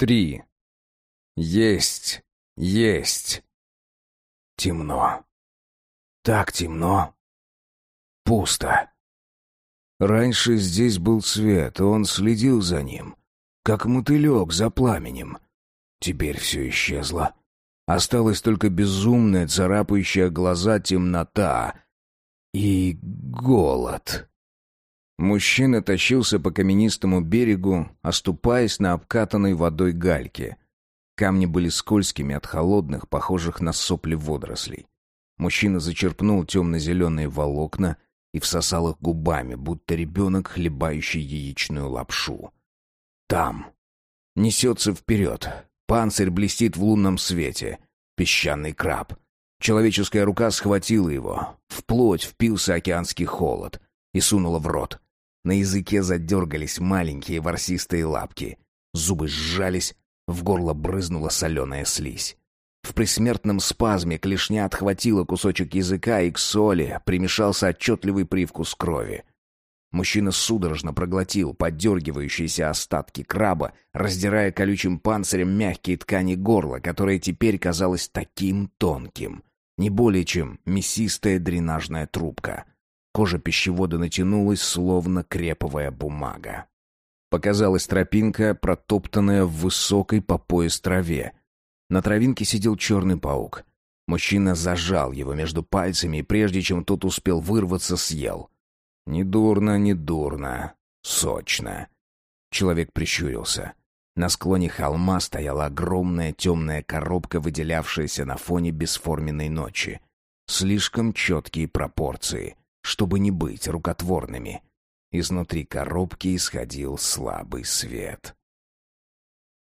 Три. Есть. Есть. Темно. Так темно. Пусто. Раньше здесь был свет, он следил за ним, как мотылек за пламенем. Теперь все исчезло. Осталась только безумная, царапающая глаза темнота и голод. Мужчина тащился по каменистому берегу, оступаясь на обкатанной водой гальке. Камни были скользкими от холодных, похожих на сопли водорослей. Мужчина зачерпнул темно-зеленые волокна и всосал их губами, будто ребенок, хлебающий яичную лапшу. Там. Несется вперед. Панцирь блестит в лунном свете. Песчаный краб. Человеческая рука схватила его. Вплоть впился океанский холод и сунула в рот. На языке задергались маленькие ворсистые лапки. Зубы сжались, в горло брызнула соленая слизь. В присмертном спазме клешня отхватила кусочек языка, и к соли примешался отчетливый привкус крови. Мужчина судорожно проглотил поддергивающиеся остатки краба, раздирая колючим панцирем мягкие ткани горла, которое теперь казалось таким тонким. Не более чем мясистая дренажная трубка. Кожа пищевода натянулась, словно креповая бумага. Показалась тропинка, протоптанная в высокой по пояс траве. На травинке сидел черный паук. Мужчина зажал его между пальцами и прежде чем тот успел вырваться, съел. Недурно, недурно. Сочно. Человек прищурился. На склоне холма стояла огромная темная коробка, выделявшаяся на фоне бесформенной ночи. Слишком четкие пропорции, чтобы не быть рукотворными. Изнутри коробки исходил слабый свет.